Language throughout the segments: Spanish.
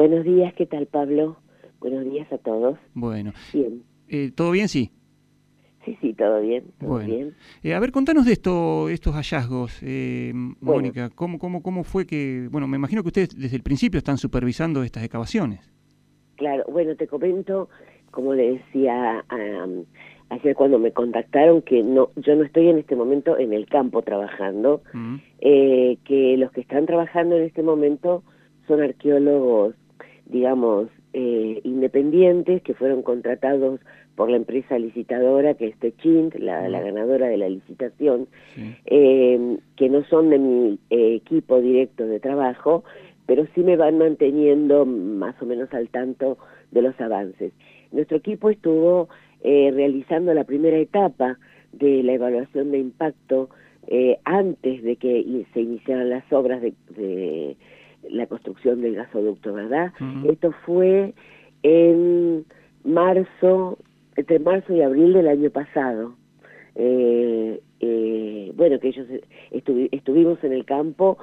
Buenos días, ¿qué tal Pablo? Buenos días a todos. Bueno. Bien. Eh, ¿Todo bien? Sí. Sí, sí, todo bien. Todo Bueno. bien. Eh, a ver, contanos de esto, estos hallazgos, eh, Mónica. ¿Cómo, cómo, ¿Cómo fue que.? Bueno, me imagino que ustedes desde el principio están supervisando estas excavaciones. Claro, bueno, te comento, como le decía am, ayer cuando me contactaron, que no, yo no estoy en este momento en el campo trabajando, Mm, eh, que los que están trabajando en este momento son arqueólogos, digamos, eh, independientes que fueron contratados por la empresa licitadora que es Techint, la, la ganadora de la licitación, sí. eh, que no son de mi eh, equipo directo de trabajo, pero sí me van manteniendo más o menos al tanto de los avances. Nuestro equipo estuvo eh, realizando la primera etapa de la evaluación de impacto eh, antes de que se iniciaran las obras de, de la construcción del gasoducto, ¿verdad? Esto fue en marzo, entre marzo y abril del año pasado. Eh, eh, bueno, que ellos estuvi- estuvimos en el campo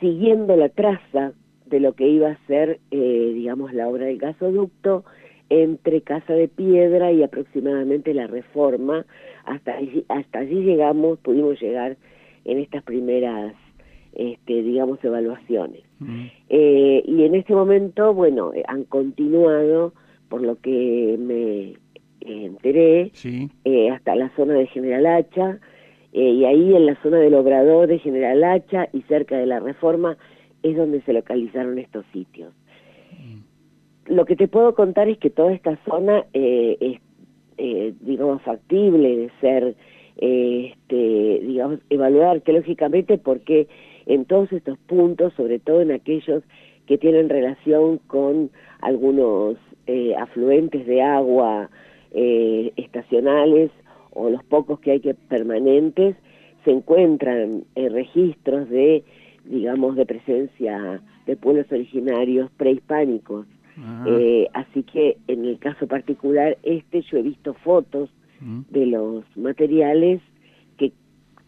siguiendo la traza de lo que iba a ser, eh, digamos, la obra del gasoducto entre Casa de Piedra y aproximadamente la Reforma. Hasta allí, hasta allí llegamos, pudimos llegar en estas primeras, este, digamos, evaluaciones. Mm, Eh, y en este momento, bueno, eh, han continuado, por lo que me enteré, sí. eh, hasta la zona de General Hacha, eh, y ahí en la zona del Obrador de General Hacha y cerca de la Reforma es donde se localizaron estos sitios. Lo que te puedo contar es que toda esta zona eh, es, eh, digamos, factible de ser, este, digamos, evaluada arqueológicamente porque en todos estos puntos, sobre todo en aquellos que tienen relación con algunos eh, afluentes de agua eh, estacionales o los pocos que hay que permanentes, se encuentran eh, registros de, digamos, de presencia de pueblos originarios prehispánicos. Eh, así que en el caso particular este yo he visto fotos de los materiales que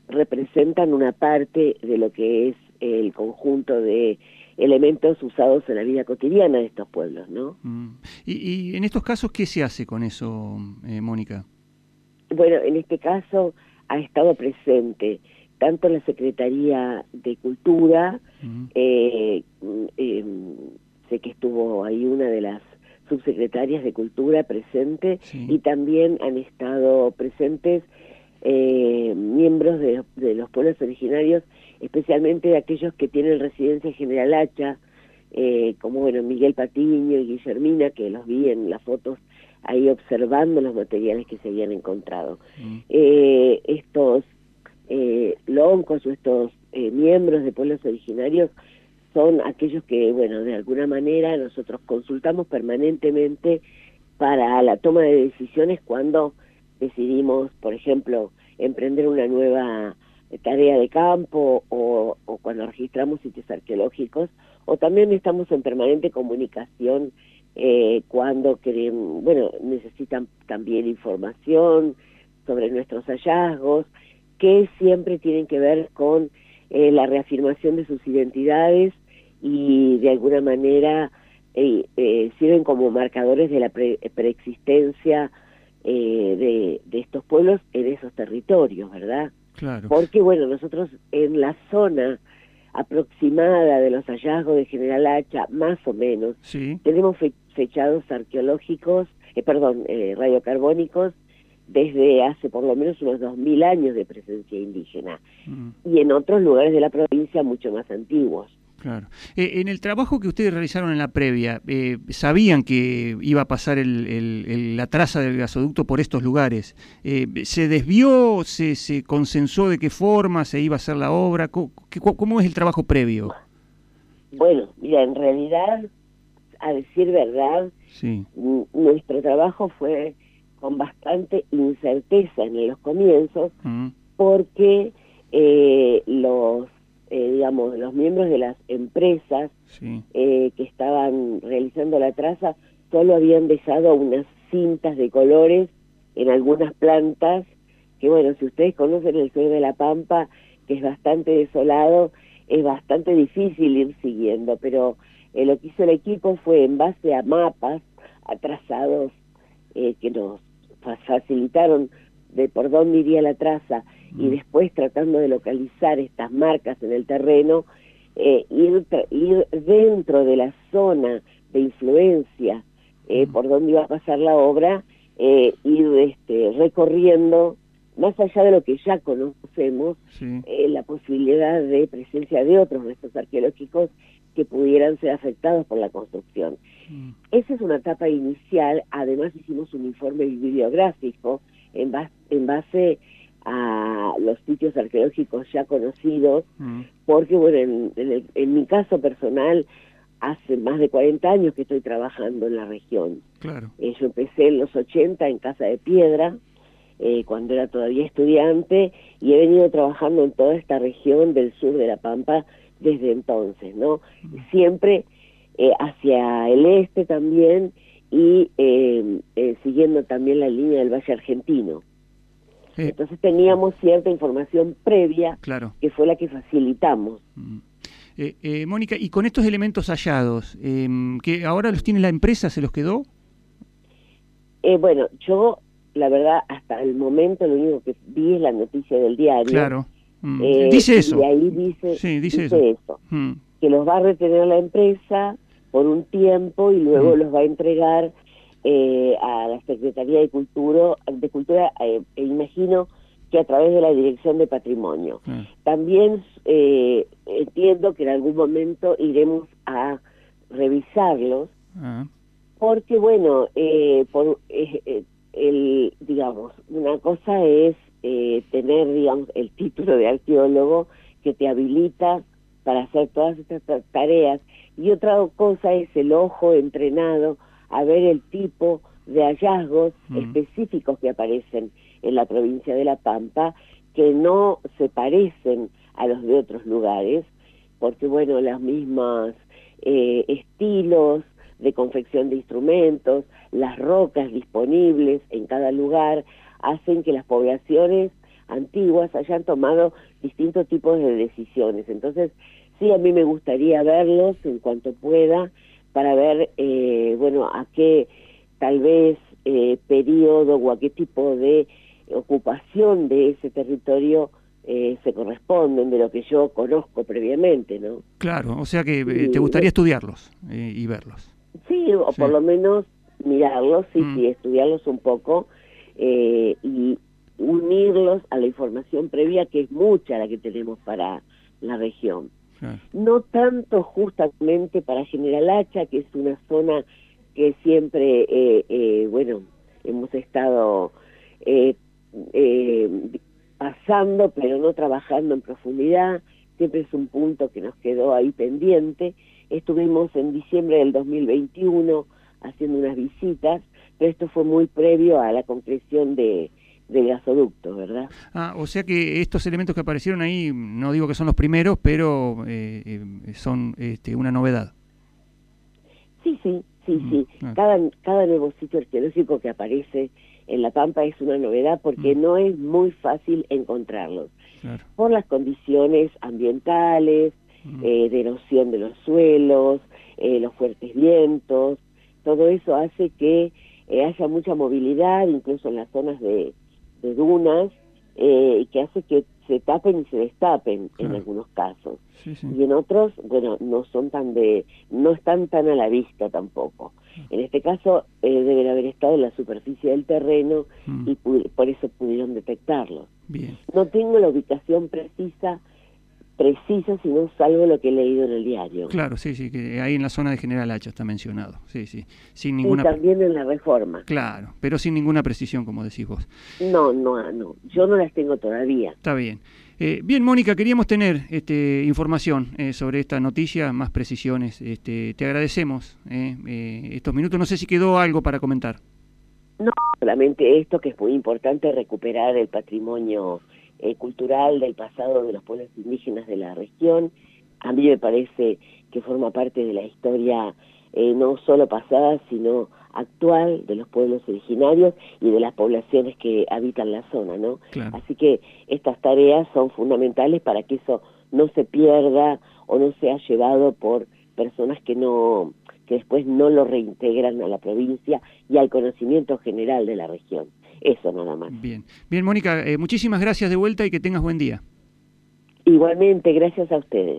representan una parte de lo que es el conjunto de elementos usados en la vida cotidiana de estos pueblos, ¿no? mm. Y, y en estos casos, ¿qué se hace con eso, eh, Mónica? Bueno, en este caso ha estado presente tanto la Secretaría de Cultura, eh, eh, sé que estuvo ahí una de las subsecretarias de Cultura presente Sí. y también han estado presentes eh, miembros de, de los pueblos originarios, especialmente de aquellos que tienen residencia en General Hacha, eh, como bueno Miguel Patiño y Guillermina, que los vi en las fotos ahí observando los materiales que se habían encontrado. mm, Eh, estos eh, loncos o estos eh, miembros de pueblos originarios son aquellos que, bueno, de alguna manera nosotros consultamos permanentemente para la toma de decisiones cuando decidimos, por ejemplo, emprender una nueva tarea de campo o, cuando registramos sitios arqueológicos, o también estamos en permanente comunicación eh, cuando bueno, necesitan también información sobre nuestros hallazgos, que siempre tienen que ver con eh, la reafirmación de sus identidades y de alguna manera eh, eh, sirven como marcadores de la pre- preexistencia eh, de, de estos pueblos en esos territorios, ¿verdad? claro. Porque, bueno, nosotros en la zona aproximada de los hallazgos de General Hacha, más o menos, Sí. tenemos fe- fechados arqueológicos, eh, perdón, radiocarbónicos, desde hace por lo menos unos 2.000 años de presencia indígena, mm. y en otros lugares de la provincia mucho más antiguos. Claro. Eh, en el trabajo que ustedes realizaron en la previa, eh, ¿sabían que iba a pasar el- el- el- la traza del gasoducto por estos lugares? Eh, ¿Se desvió? Se, ¿Se consensó de qué forma se iba a hacer la obra? ¿Cómo, qué- cómo es el trabajo previo? Bueno, mira, en realidad, a decir verdad, Sí. nuestro trabajo fue con bastante incerteza en los comienzos, Mm, porque eh, los, eh, digamos, los miembros de las empresas sí. eh, que estaban realizando la traza solo habían dejado unas cintas de colores en algunas plantas, que bueno, si ustedes conocen el sur de la Pampa, que es bastante desolado, es bastante difícil ir siguiendo, pero lo que hizo el equipo fue en base a mapas, a trazados que nos facilitaron de por dónde iría la traza y mm. después tratando de localizar estas marcas en el terreno, eh, ir, ir, dentro de la zona de influencia eh, mm. por donde iba a pasar la obra, eh, ir este, recorriendo, más allá de lo que ya conocemos, la posibilidad de presencia de otros restos arqueológicos que pudieran ser afectados por la construcción. Mm. Esa es una etapa inicial, además hicimos un informe bibliográfico en, en base a los sitios arqueológicos ya conocidos, mm. porque bueno, en, mi caso personal, hace más de 40 años que estoy trabajando en la región. Claro. Eh, yo empecé en los 80 en Casa de Piedra, eh, cuando era todavía estudiante, y he venido trabajando en toda esta región del sur de La Pampa desde entonces, ¿no? Siempre eh, hacia el este también y siguiendo también la línea del Valle Argentino. Entonces teníamos cierta información previa claro. que fue la que facilitamos. Mm. Eh, eh, Mónica, y con estos elementos hallados, em, que ahora los tiene la empresa, ¿se los quedó? Eh, bueno, yo, la verdad, hasta el momento lo único que vi es la noticia del diario. Claro. Mm. dice eso. Y ahí dice, sí, dice, eso. Mm. Que los va a retener la empresa por un tiempo y luego los va a entregar eh, a la Secretaría de Cultura, de Cultura eh, e imagino que a través de la Dirección de Patrimonio. Mm. También eh, entiendo que en algún momento iremos a revisarlos, ah. porque bueno, por, el, digamos, una cosa es tener, digamos, el título de arqueólogo que te habilita para hacer todas estas tareas, y otra cosa es el ojo entrenado a ver el tipo de hallazgos específicos que aparecen en la provincia de La Pampa, que no se parecen a los de otros lugares, porque bueno, los mismos eh, estilos de confección de instrumentos, las rocas disponibles en cada lugar, hacen que las poblaciones antiguas hayan tomado distintos tipos de decisiones. Entonces, sí, a mí me gustaría verlos en cuanto pueda, para ver, eh, bueno, a qué tal vez eh, periodo o a qué tipo de ocupación de ese territorio eh, se corresponden de lo que yo conozco previamente, ¿no? Claro, o sea que te gustaría estudiarlos y verlos. Sí, o por lo menos mirarlos, sí, mm. sí, estudiarlos un poco y unirlos a la información previa que es mucha la que tenemos para la región. No tanto justamente para General Hacha, que es una zona que siempre, eh, eh, bueno, hemos estado eh, pasando, pero no trabajando en profundidad. Siempre es un punto que nos quedó ahí pendiente. Estuvimos en diciembre del 2021 haciendo unas visitas, pero esto fue muy previo a la concreción de, del gasoducto, ¿verdad? Ah, o sea que estos elementos que aparecieron ahí, no digo que son los primeros, pero eh, eh, son este, una novedad. Sí, sí, sí, mm, sí. Cada, cada nuevo sitio arqueológico que aparece en La Pampa es una novedad porque mm. no es muy fácil encontrarlos. Por las condiciones ambientales. Eh, de erosión de los suelos, los fuertes vientos, todo eso hace que haya mucha movilidad, incluso en las zonas de, de dunas eh, que hace que se tapen y se destapen en algunos casos. Y en otros bueno no son tan de no están tan a la vista tampoco. En este caso eh, deben haber estado en la superficie del terreno mm. y por eso pudieron detectarlos no tengo la ubicación precisa precisa, sino salvo lo que he leído en el diario. Claro, sí, sí, que ahí en la zona de General Hacha está mencionado, sí, sí, sin ninguna... Y también en la reforma. Claro, pero sin ninguna precisión, como decís vos. No, no, no, yo no las tengo todavía. Está bien. Eh, bien, Mónica, queríamos tener este, información eh, sobre esta noticia, más precisiones. Este, te agradecemos eh, estos minutos. No sé si quedó algo para comentar. No, solamente esto que es muy importante, recuperar el patrimonio eh, cultural del pasado de los pueblos indígenas de la región. A mí me parece que forma parte de la historia eh, no solo pasada, sino actual de los pueblos originarios y de las poblaciones que habitan la zona, ¿no? Así que estas tareas son fundamentales para que eso no se pierda o no sea llevado por personas que no que después no lo reintegran a la provincia y al conocimiento general de la región. Eso nada más. Bien, bien Mónica, eh, muchísimas gracias de vuelta y que tengas buen día. Igualmente, gracias a ustedes.